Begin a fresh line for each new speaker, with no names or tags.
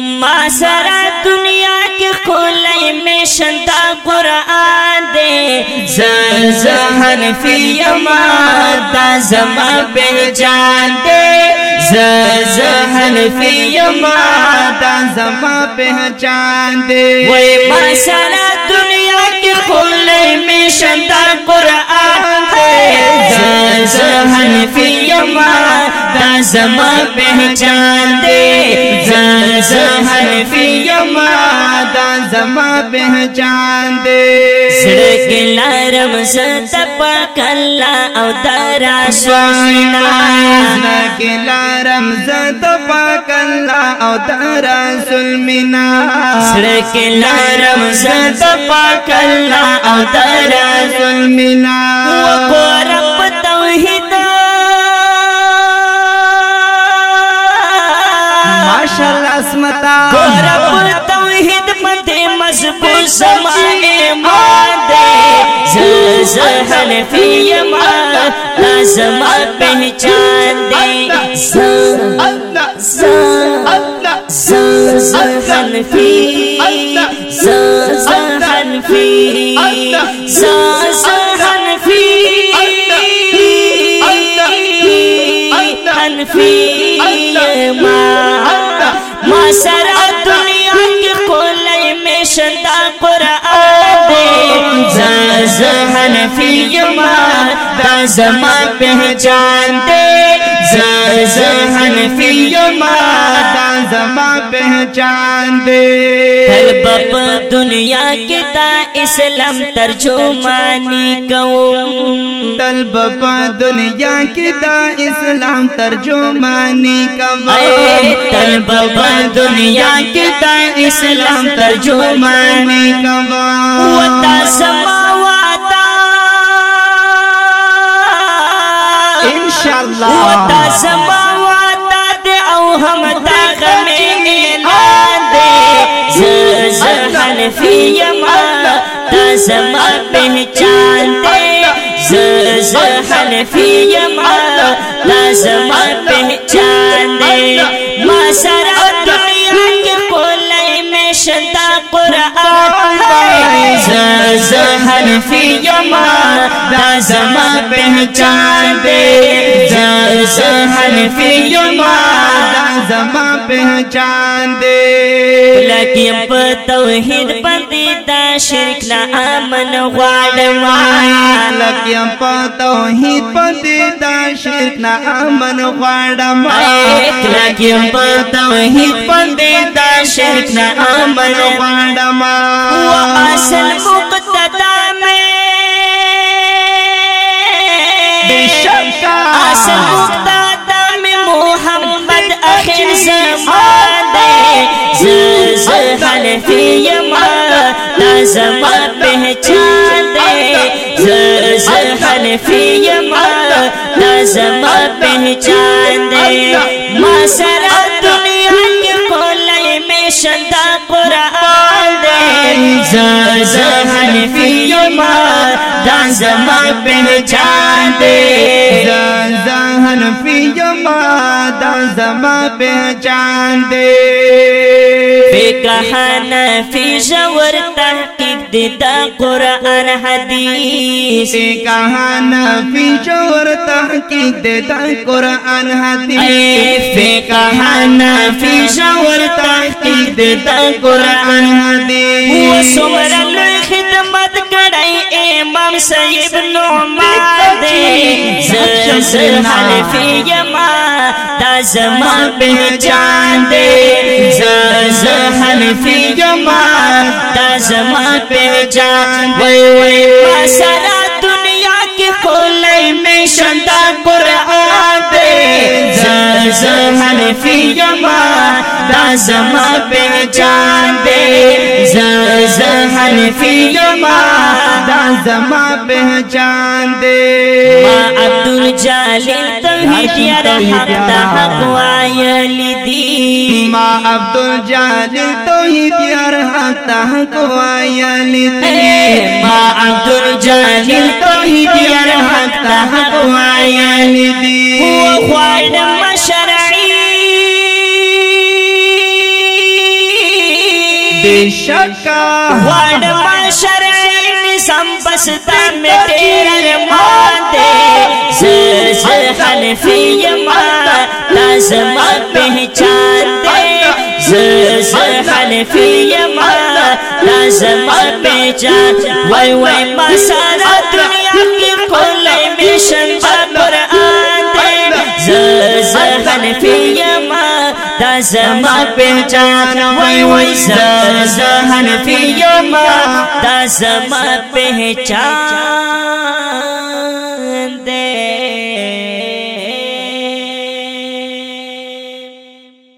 ما سرا دنیا کی کھولئی میں شنتا قرآن دے۔ زہن فی یما دا زما پہچان دے۔ زہن فی یما
دا زما پہچان دے۔
وے ما سرا دنیا کی کھولئی میں شنتا قرآن دے۔ زہن فی یما دا زما پہچان دے۔ زه حنفي یم
دا زما پہچان دے۔
سره کلارم ست پکلا او درا سوینا
سره کلارم ست پکلا او درا سلمینا
سره کلارم ست پکلا او درا
سلمینا وقور
کو رب توحید مدے مضبوط سمائے مادے زہن فی یما لازم پہچان دے زہن فی زہن فی زہن فی حنفی ما ما سره دنیا کې کولای مې شدا قران دې ز حنفی یما دا زما پہچان دې ز
حنفی زما پہچان دے۔
طلب دنیا کی دا اسلام ترجمانی کون۔
طلب پا دنیا کی دا اسلام ترجمانی
اے
کوا
طلب دنیا کی دا اسلام ترجمانی
کوا
وتا سماواتا۔
انشاءاللہ۔
وتا سماواتا دے او ہم حنفی ما دا زما پہچان دے زز حنفی ما دا زما پہچان دے ما سرا دنیا کے کولے میں شدا قرآن. دے زز حنفی ما دا زما پہچان دے زز حنفی
ما زما پہچان دے۔
لکی پا توحید بندی دا شرک نا آمن غوالما
لکیم پا توحید پندی دا شرک نا امن غوارم
لکی پا توحید بندی دا شرک نا آمن
غوارم
و اصل مقتدا میں۔
بے
اصل محمد اخر زمان دے زہن فی یما لازم پہچان دے زہن ما یما پہچان دے دا زما پہچان دے
زا حنفی یما دا زما پہچان دے
فقہ حنفی ژور تحقیق دی دا قرآن حدیث۔
فقہ حنفی ژور تحقیق دی دا قرآن حدیث۔
فقہ حنفی ژور تحقیق دی دا قرآن
حدیث۔
إمام سیب نعمان دے زرحل فی یما دا زمان پہچان دے زرحل فی یما دا زمان پہچان وی وی مسرا دنیا کی کھولئی میں شندا قرآن دے. زرحل فی یما دا زمان پہچان دے زرحل فی یما
دا زما پہچان دے۔
ما عبدالجلیل توحید یار حق دا حق وایلی دی۔
ما عبدالجلیل توحید یار حق تا حق وایلی
اے
دی۔
ما عبدالجلیل توحید یار حق دا حق وایلی
دی۔
هو خوالم
بے شکا
وارڈ معاشر نظام بستا میں تیرے ارمان دے ز خلفی حنفی یما لازم پہچان دے ز خلفی حنفی یما لازم پہچان وای وای مسارت دا زما پہچان وای وای ز ز حنفی یما دا زما پہچان۔